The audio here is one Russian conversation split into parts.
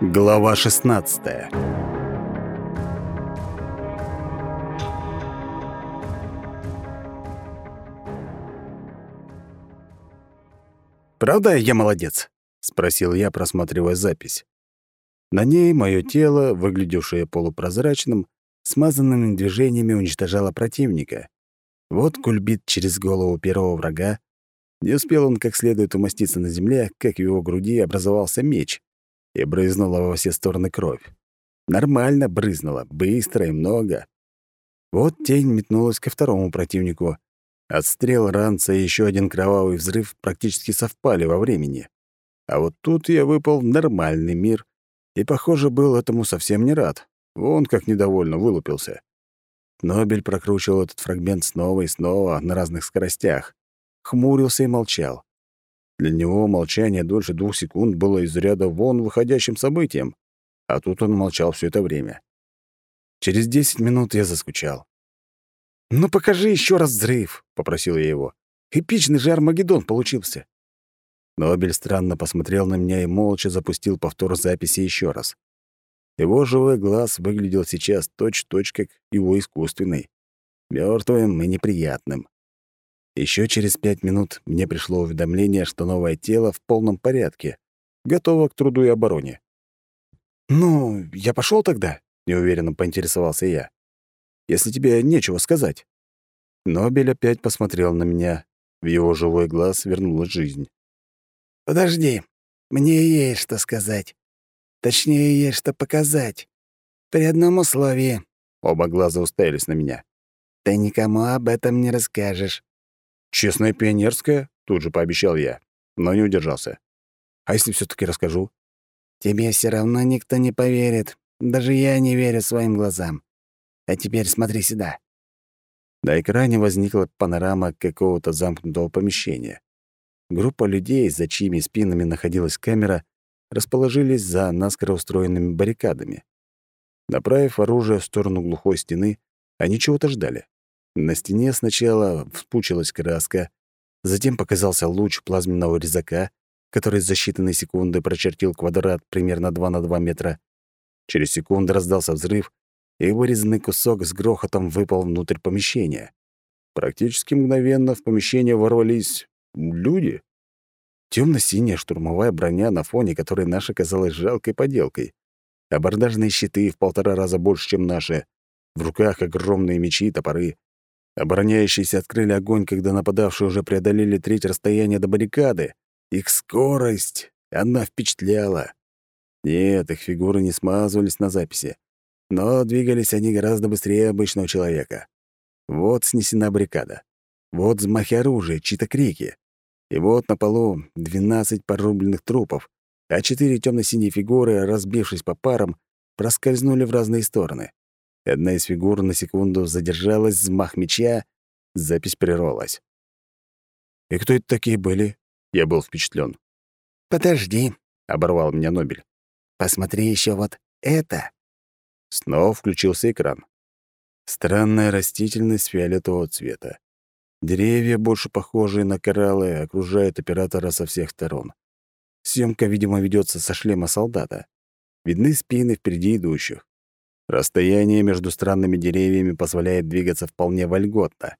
Глава 16 «Правда я молодец?» — спросил я, просматривая запись. На ней мое тело, выглядевшее полупрозрачным, смазанными движениями уничтожало противника. Вот кульбит через голову первого врага. Не успел он как следует умоститься на земле, как в его груди образовался меч, и брызнула во все стороны кровь. Нормально брызнула, быстро и много. Вот тень метнулась ко второму противнику. Отстрел ранца и еще один кровавый взрыв практически совпали во времени. А вот тут я выпал в нормальный мир и, похоже, был этому совсем не рад. Вон как недовольно вылупился. Нобель прокручивал этот фрагмент снова и снова на разных скоростях. Хмурился и молчал. Для него молчание дольше двух секунд было из ряда вон выходящим событием, а тут он молчал все это время. Через десять минут я заскучал. «Ну покажи еще раз взрыв», — попросил я его. «Эпичный же Армагеддон получился». Нобель странно посмотрел на меня и молча запустил повтор записи еще раз. Его живой глаз выглядел сейчас точь-точь, как его искусственный. мертвым и неприятным. Еще через пять минут мне пришло уведомление, что новое тело в полном порядке, готово к труду и обороне. «Ну, я пошел тогда?» — неуверенно поинтересовался я. «Если тебе нечего сказать». Нобель опять посмотрел на меня. В его живой глаз вернулась жизнь. «Подожди, мне есть что сказать. Точнее, есть что показать. При одном условии». Оба глаза уставились на меня. «Ты никому об этом не расскажешь. «Честная пионерская?» — тут же пообещал я, но не удержался. «А если все таки расскажу?» «Тебе все равно никто не поверит. Даже я не верю своим глазам. А теперь смотри сюда». На экране возникла панорама какого-то замкнутого помещения. Группа людей, за чьими спинами находилась камера, расположились за наскоро устроенными баррикадами. Направив оружие в сторону глухой стены, они чего-то ждали. На стене сначала вспучилась краска, затем показался луч плазменного резака, который за считанные секунды прочертил квадрат примерно 2 на 2 метра. Через секунду раздался взрыв, и вырезанный кусок с грохотом выпал внутрь помещения. Практически мгновенно в помещение ворвались люди. Темно-синяя штурмовая броня, на фоне которой наша казалась жалкой поделкой. Абордажные щиты в полтора раза больше, чем наши. В руках огромные мечи и топоры. Обороняющиеся открыли огонь, когда нападавшие уже преодолели треть расстояния до баррикады. Их скорость, она впечатляла. Нет, их фигуры не смазывались на записи. Но двигались они гораздо быстрее обычного человека. Вот снесена баррикада. Вот взмахи оружия, чьи-то крики. И вот на полу 12 порубленных трупов, а четыре темно-синие фигуры, разбившись по парам, проскользнули в разные стороны. Одна из фигур на секунду задержалась, взмах меча, запись прервалась. «И кто это такие были?» Я был впечатлен. «Подожди», — оборвал меня Нобель. «Посмотри еще вот это». Снова включился экран. Странная растительность фиолетового цвета. Деревья, больше похожие на кораллы, окружают оператора со всех сторон. Съемка, видимо, ведется со шлема солдата. Видны спины впереди идущих. Расстояние между странными деревьями позволяет двигаться вполне вольготно.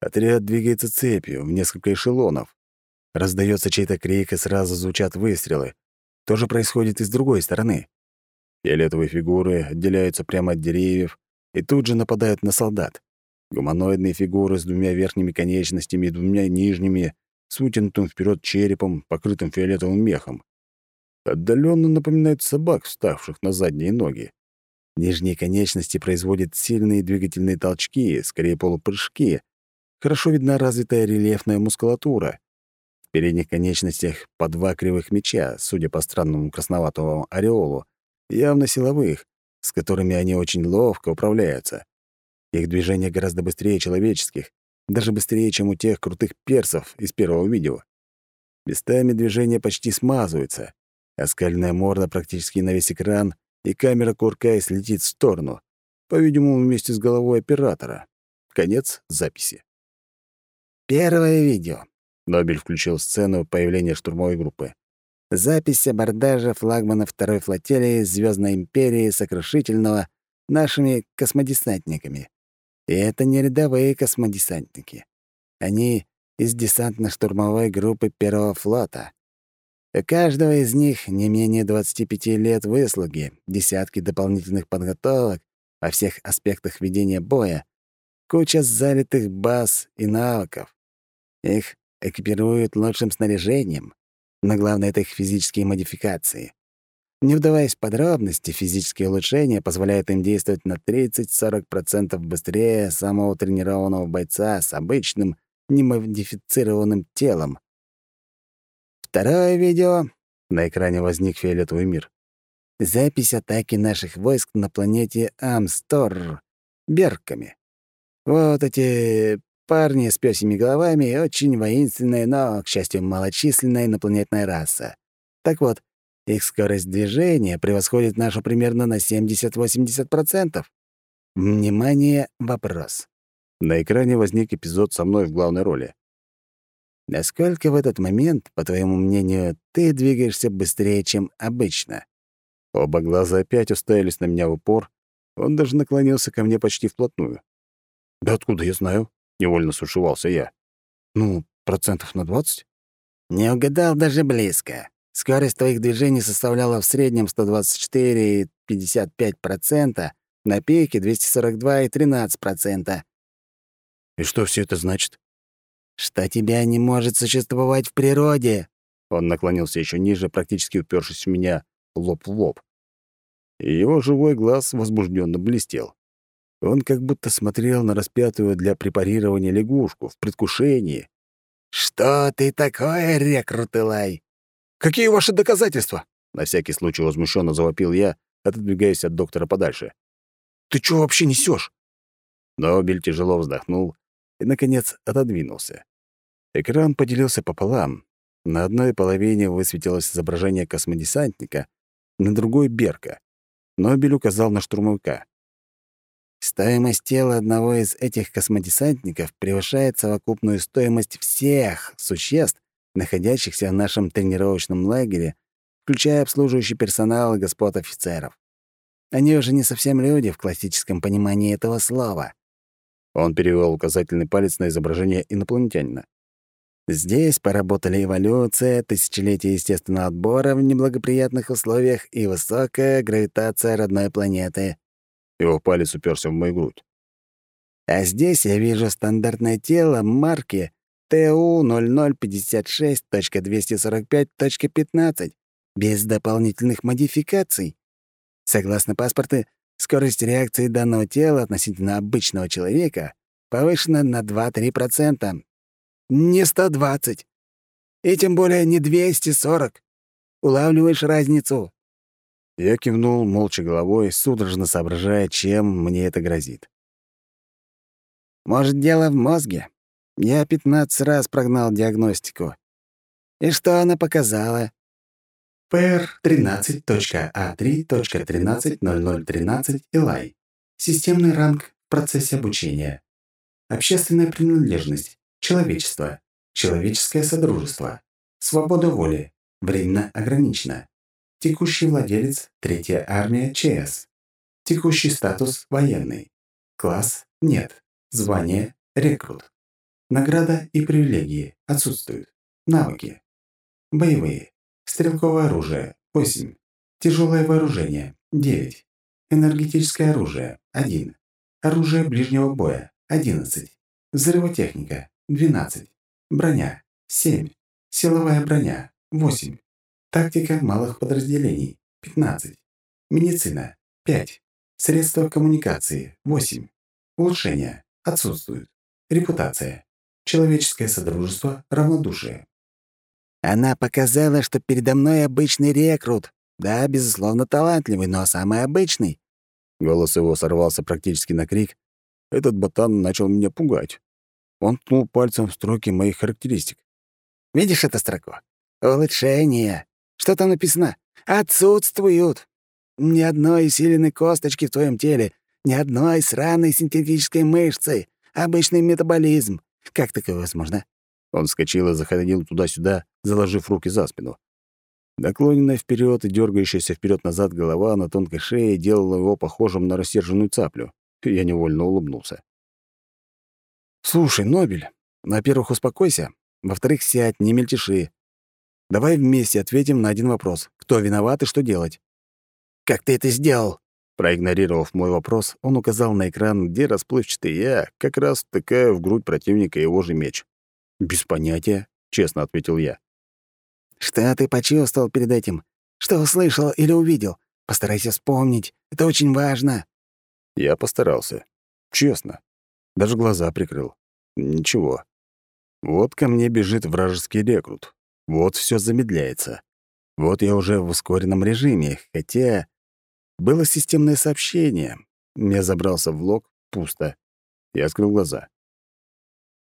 Отряд двигается цепью в несколько эшелонов. Раздается чей-то крик, и сразу звучат выстрелы. То же происходит и с другой стороны. Фиолетовые фигуры отделяются прямо от деревьев и тут же нападают на солдат. Гуманоидные фигуры с двумя верхними конечностями и двумя нижними, с вытянутым вперед черепом, покрытым фиолетовым мехом. Отдаленно напоминают собак, вставших на задние ноги. Нижние конечности производят сильные двигательные толчки, скорее полупрыжки. Хорошо видна развитая рельефная мускулатура. В передних конечностях по два кривых меча, судя по странному красноватому ореолу, явно силовых, с которыми они очень ловко управляются. Их движения гораздо быстрее человеческих, даже быстрее, чем у тех крутых персов из первого видео. Местами движения почти смазываются, а скальная морда практически на весь экран и камера куркаясь летит в сторону, по-видимому, вместе с головой оператора. Конец записи. «Первое видео», — Нобель включил сцену появления штурмовой группы. Запись абордажа флагмана второй флотилии Звездной империи Сокрушительного нашими космодесантниками. И это не рядовые космодесантники. Они из десантно-штурмовой группы Первого флота. У каждого из них не менее 25 лет выслуги, десятки дополнительных подготовок во всех аспектах ведения боя, куча залитых баз и навыков. Их экипируют лучшим снаряжением, но главное — это их физические модификации. Не вдаваясь в подробности, физические улучшения позволяют им действовать на 30-40% быстрее самого тренированного бойца с обычным, немодифицированным телом. Второе видео. На экране возник фиолетовый мир. Запись атаки наших войск на планете Амстор берками. Вот эти парни с пёсими головами — очень воинственная, но, к счастью, малочисленная инопланетная раса. Так вот, их скорость движения превосходит нашу примерно на 70-80%. Внимание, вопрос. На экране возник эпизод со мной в главной роли. Насколько в этот момент, по твоему мнению, ты двигаешься быстрее, чем обычно? Оба глаза опять уставились на меня в упор. Он даже наклонился ко мне почти вплотную. «Да откуда я знаю?» Невольно сушевался я. «Ну, процентов на двадцать?» «Не угадал даже близко. Скорость твоих движений составляла в среднем 124,55%, на пике 242,13%. «И что все это значит?» «Что тебя не может существовать в природе!» Он наклонился еще ниже, практически упершись в меня лоб в лоб. И его живой глаз возбужденно блестел. Он как будто смотрел на распятую для препарирования лягушку в предвкушении. «Что ты такое, рекрут Илай?» «Какие ваши доказательства?» На всякий случай возмущенно завопил я, отодвигаясь от доктора подальше. «Ты что вообще несешь? Нобель тяжело вздохнул и, наконец, отодвинулся. Экран поделился пополам. На одной половине высветилось изображение космодесантника, на другой — Берка. Нобель указал на штурмовика. Стоимость тела одного из этих космодесантников превышает совокупную стоимость всех существ, находящихся в нашем тренировочном лагере, включая обслуживающий персонал и господ офицеров. Они уже не совсем люди в классическом понимании этого слова. Он перевел указательный палец на изображение инопланетянина. Здесь поработали эволюция, тысячелетия естественного отбора в неблагоприятных условиях и высокая гравитация родной планеты. Его палец уперся в мою грудь. А здесь я вижу стандартное тело марки ТУ-0056.245.15 без дополнительных модификаций. Согласно паспорту, скорость реакции данного тела относительно обычного человека повышена на 2-3%. Не 120. И тем более не 240. Улавливаешь разницу? Я кивнул молча головой, судорожно соображая, чем мне это грозит. «Может, дело в мозге? Я 15 раз прогнал диагностику. И что она показала?» PR13.A3.130013 Илай. Системный ранг в процессе обучения. Общественная принадлежность. Человечество. Человеческое содружество. Свобода воли. Временно ограничена. Текущий владелец – Третья армия ЧС. Текущий статус – военный. Класс – нет. Звание – рекрут. Награда и привилегии отсутствуют. Навыки. Боевые. Стрелковое оружие – 8. Тяжелое вооружение – 9. Энергетическое оружие – 1. Оружие ближнего боя – 11. Взрывотехника – 12. Броня – 7. Силовая броня – 8. Тактика малых подразделений – 15. Медицина – 5. Средства коммуникации – 8. Улучшения – отсутствуют. Репутация. Человеческое содружество – равнодушие. Она показала, что передо мной обычный рекрут. Да, безусловно, талантливый, но самый обычный. Голос его сорвался практически на крик. Этот ботан начал меня пугать. Он ткнул пальцем в строки моих характеристик. «Видишь эту строку? Улучшение. Что там написано? Отсутствуют. Ни одной усиленной косточки в твоем теле, ни одной сраной синтетической мышцы. Обычный метаболизм. Как такое возможно? Он вскочил и заходил туда-сюда, заложив руки за спину. Наклоненная вперед и дергающаяся вперед-назад голова на тонкой шее делала его похожим на рассерженную цаплю. Я невольно улыбнулся. «Слушай, Нобель, во-первых, успокойся. Во-вторых, сядь, не мельтеши. Давай вместе ответим на один вопрос. Кто виноват и что делать?» «Как ты это сделал?» Проигнорировав мой вопрос, он указал на экран, где расплывчатый я как раз втыкаю в грудь противника его же меч. «Без понятия», — честно ответил я. «Что ты почувствовал перед этим? Что услышал или увидел? Постарайся вспомнить. Это очень важно». Я постарался. Честно. Даже глаза прикрыл. Ничего. Вот ко мне бежит вражеский рекрут. Вот все замедляется. Вот я уже в ускоренном режиме, хотя... Было системное сообщение. Я забрался в лог, пусто. Я открыл глаза.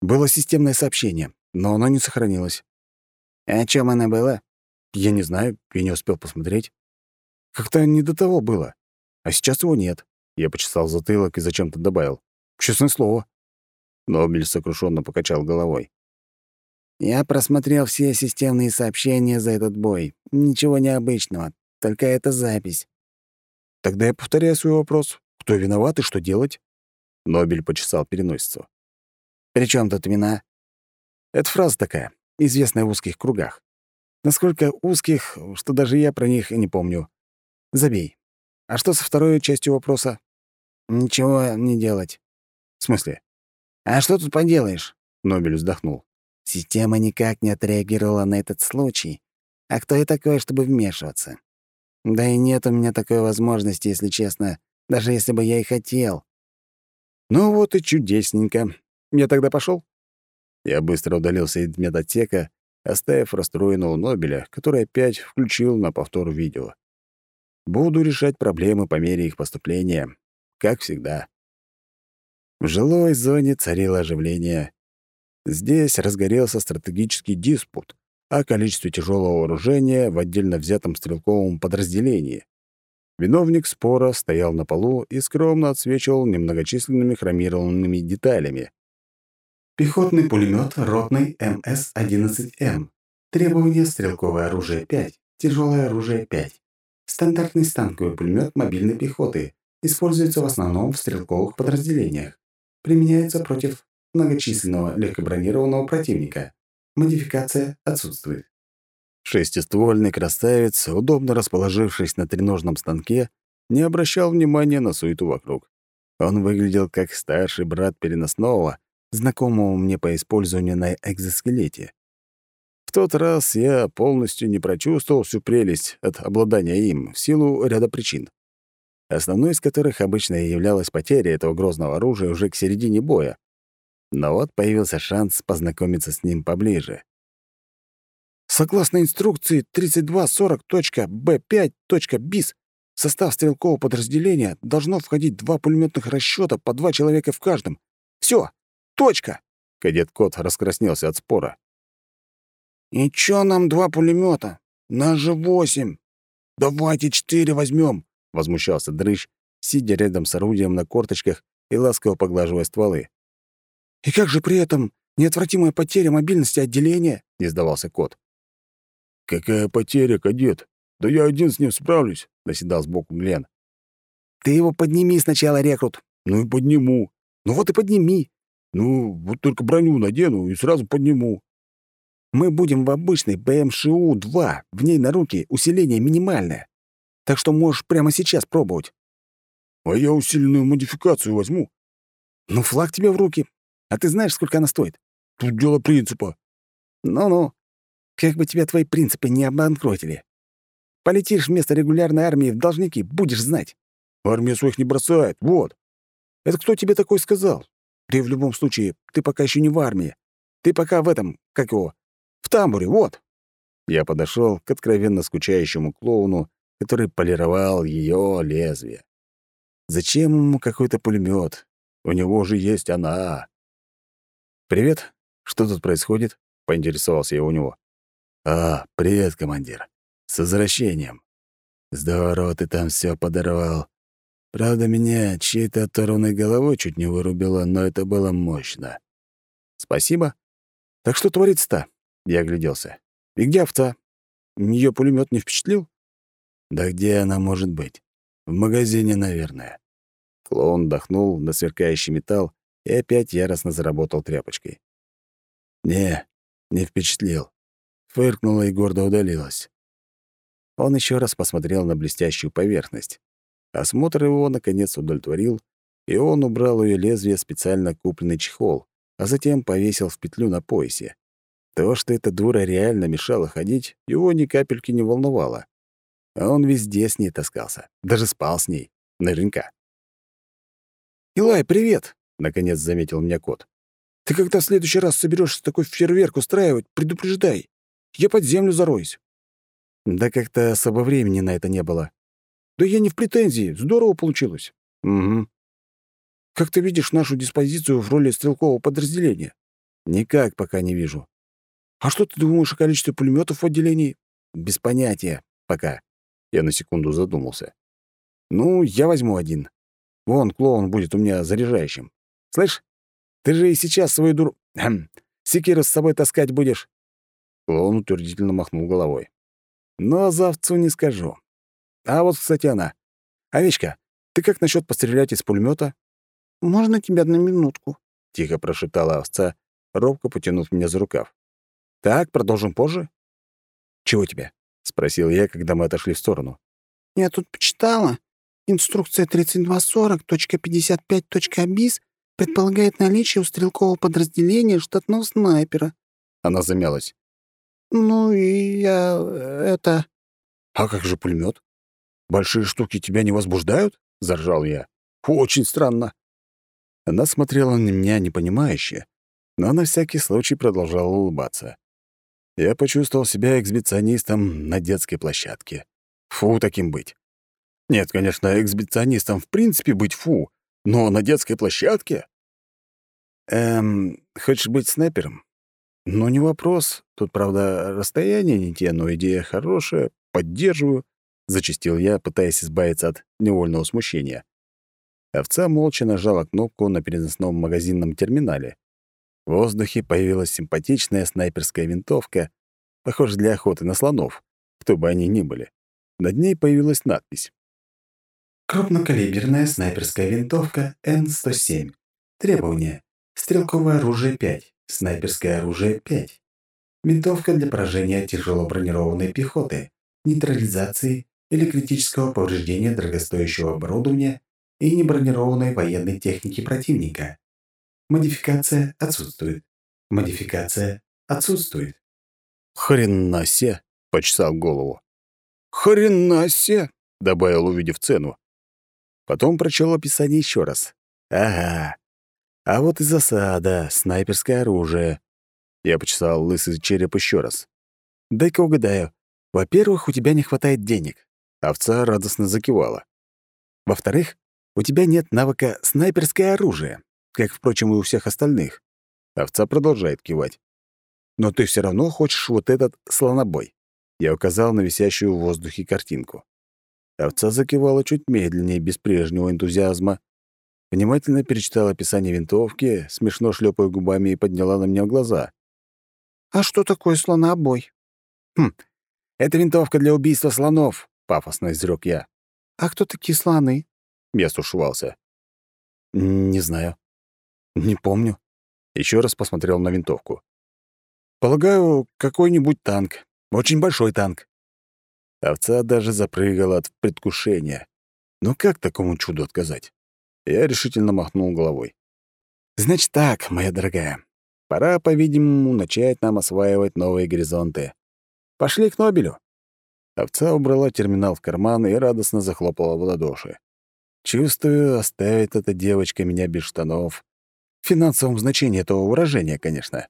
Было системное сообщение, но оно не сохранилось. «О чем оно было?» «Я не знаю, я не успел посмотреть. Как-то не до того было. А сейчас его нет». Я почесал затылок и зачем-то добавил. «Честное слово». Нобель сокрушенно покачал головой. «Я просмотрел все системные сообщения за этот бой. Ничего необычного, только эта запись». «Тогда я повторяю свой вопрос. Кто виноват и что делать?» Нобель почесал переносицу. «При чем тут вина?» «Это фраза такая известная в узких кругах. Насколько узких, что даже я про них и не помню. Забей. А что со второй частью вопроса? Ничего не делать. В смысле? А что тут поделаешь? Нобель вздохнул. Система никак не отреагировала на этот случай. А кто я такой, чтобы вмешиваться? Да и нет у меня такой возможности, если честно, даже если бы я и хотел. Ну вот и чудесненько. Я тогда пошел. Я быстро удалился из медотека, оставив расстроенного Нобеля, который опять включил на повтор видео. Буду решать проблемы по мере их поступления, как всегда. В жилой зоне царило оживление. Здесь разгорелся стратегический диспут о количестве тяжелого вооружения в отдельно взятом стрелковом подразделении. Виновник спора стоял на полу и скромно отсвечивал немногочисленными хромированными деталями. Пехотный пулемет ротный МС-11М. Требования стрелковое оружие 5, тяжелое оружие 5. Стандартный станковый пулемет мобильной пехоты. Используется в основном в стрелковых подразделениях. Применяется против многочисленного легкобронированного противника. Модификация отсутствует. Шестиствольный красавец, удобно расположившись на треножном станке, не обращал внимания на суету вокруг. Он выглядел как старший брат переносного, знакомого мне по использованию на экзоскелете. В тот раз я полностью не прочувствовал всю прелесть от обладания им в силу ряда причин. Основной из которых обычно являлась потеря этого грозного оружия уже к середине боя. Но вот появился шанс познакомиться с ним поближе. Согласно инструкции 3240.b5.bis, в состав стрелкового подразделения должно входить два пулеметных расчета по два человека в каждом. Все, Точка!» Кадет Кот раскраснелся от спора. «И чё нам два пулемета? Нас же восемь! Давайте четыре возьмем!» — возмущался Дрыщ, сидя рядом с орудием на корточках и ласково поглаживая стволы. «И как же при этом неотвратимая потеря мобильности отделения?» — не сдавался кот. «Какая потеря, кадет? Да я один с ним справлюсь», — наседал сбоку Глен. «Ты его подними сначала, рекрут». «Ну и подниму. Ну вот и подними. Ну, вот только броню надену и сразу подниму. Мы будем в обычной БМШУ-2, в ней на руки усиление минимальное. Так что можешь прямо сейчас пробовать. А я усиленную модификацию возьму. Ну, флаг тебе в руки. А ты знаешь, сколько она стоит? Тут дело принципа. Ну-ну. Как бы тебя твои принципы не обанкротили. Полетишь вместо регулярной армии в должники, будешь знать. Армия своих не бросает, вот. Это кто тебе такой сказал? Ты в любом случае, ты пока еще не в армии. Ты пока в этом, как его, в тамбуре, вот». Я подошел к откровенно скучающему клоуну, который полировал ее лезвие. Зачем ему какой-то пулемет? У него же есть она. «Привет. Что тут происходит?» — поинтересовался я у него. «А, привет, командир. С возвращением. Здорово ты там все подорвал. Правда, меня чьей-то оторванной головой чуть не вырубило, но это было мощно. «Спасибо. Так что творится-то?» Я огляделся. «И где овца?» Ее пулемет не впечатлил? Да где она может быть? В магазине, наверное. Клоун вдохнул на сверкающий металл и опять яростно заработал тряпочкой. «Не, не впечатлил». Фыркнула и гордо удалилась. Он еще раз посмотрел на блестящую поверхность. Осмотр его, наконец, удовлетворил, и он убрал ее лезвие в специально купленный чехол, а затем повесил в петлю на поясе. То, что эта дура реально мешала ходить, его ни капельки не волновало. А он везде с ней таскался, даже спал с ней. Наверняка. «Илай, привет!» — наконец заметил меня кот. «Ты когда в следующий раз соберешься такой фейерверк устраивать, предупреждай. Я под землю зароюсь». Да как-то особо времени на это не было. Да я не в претензии, здорово получилось. Угу. Как ты видишь нашу диспозицию в роли стрелкового подразделения? Никак пока не вижу. А что ты думаешь о количестве пулеметов в отделении? Без понятия. Пока. Я на секунду задумался. Ну, я возьму один. Вон, клоун будет у меня заряжающим. Слышь, ты же и сейчас свою дур... Хм, секиру с собой таскать будешь. Клоун утвердительно махнул головой. Но за овцу не скажу. А вот, кстати, она. Овечка, ты как насчет пострелять из пулемета? «Можно тебя на минутку?» — тихо прошептала овца, робко потянув меня за рукав. «Так, продолжим позже?» «Чего тебе?» — спросил я, когда мы отошли в сторону. «Я тут почитала. Инструкция 3240.55.bis предполагает наличие у стрелкового подразделения штатного снайпера». Она замялась. «Ну и я... это...» «А как же пулемет? Большие штуки тебя не возбуждают?» — заржал я. «Очень странно». Она смотрела на меня непонимающе, но на всякий случай продолжала улыбаться. Я почувствовал себя эксбиционистом на детской площадке. Фу таким быть. Нет, конечно, эксбиционистом в принципе быть фу, но на детской площадке? Эм, хочешь быть снайпером? Ну, не вопрос. Тут, правда, расстояние не те, но идея хорошая, поддерживаю, — зачастил я, пытаясь избавиться от невольного смущения. Овца молча нажала кнопку на переносном магазинном терминале. В воздухе появилась симпатичная снайперская винтовка, похожая для охоты на слонов, кто бы они ни были. Над ней появилась надпись. Крупнокалиберная снайперская винтовка Н-107. Требования. Стрелковое оружие 5. Снайперское оружие 5. Винтовка для поражения тяжело бронированной пехоты, нейтрализации или критического повреждения дорогостоящего оборудования и небронированной военной техники противника. Модификация отсутствует. Модификация отсутствует. «Хрена се!» — почесал голову. «Хрена се!» — добавил, увидев цену. Потом прочел описание еще раз. «Ага. А вот и засада, снайперское оружие». Я почесал лысый череп еще раз. «Дай-ка угадаю. Во-первых, у тебя не хватает денег». Овца радостно закивала. «Во-вторых, у тебя нет навыка снайперское оружие, как, впрочем, и у всех остальных». Овца продолжает кивать. «Но ты все равно хочешь вот этот слонобой». Я указал на висящую в воздухе картинку. Овца закивала чуть медленнее, без прежнего энтузиазма. Внимательно перечитала описание винтовки, смешно шлепая губами и подняла на меня глаза. «А что такое слонобой?» «Хм, это винтовка для убийства слонов», — пафосно изрёк я. «А кто такие слоны?» Я стушевался. «Не знаю. Не помню». Еще раз посмотрел на винтовку. «Полагаю, какой-нибудь танк. Очень большой танк». Овца даже запрыгала от предвкушения. Но как такому чуду отказать? Я решительно махнул головой. «Значит так, моя дорогая. Пора, по-видимому, начать нам осваивать новые горизонты. Пошли к Нобелю». Овца убрала терминал в карман и радостно захлопала в ладоши. Чувствую, оставит эта девочка меня без штанов. Финансовом значении этого выражения, конечно.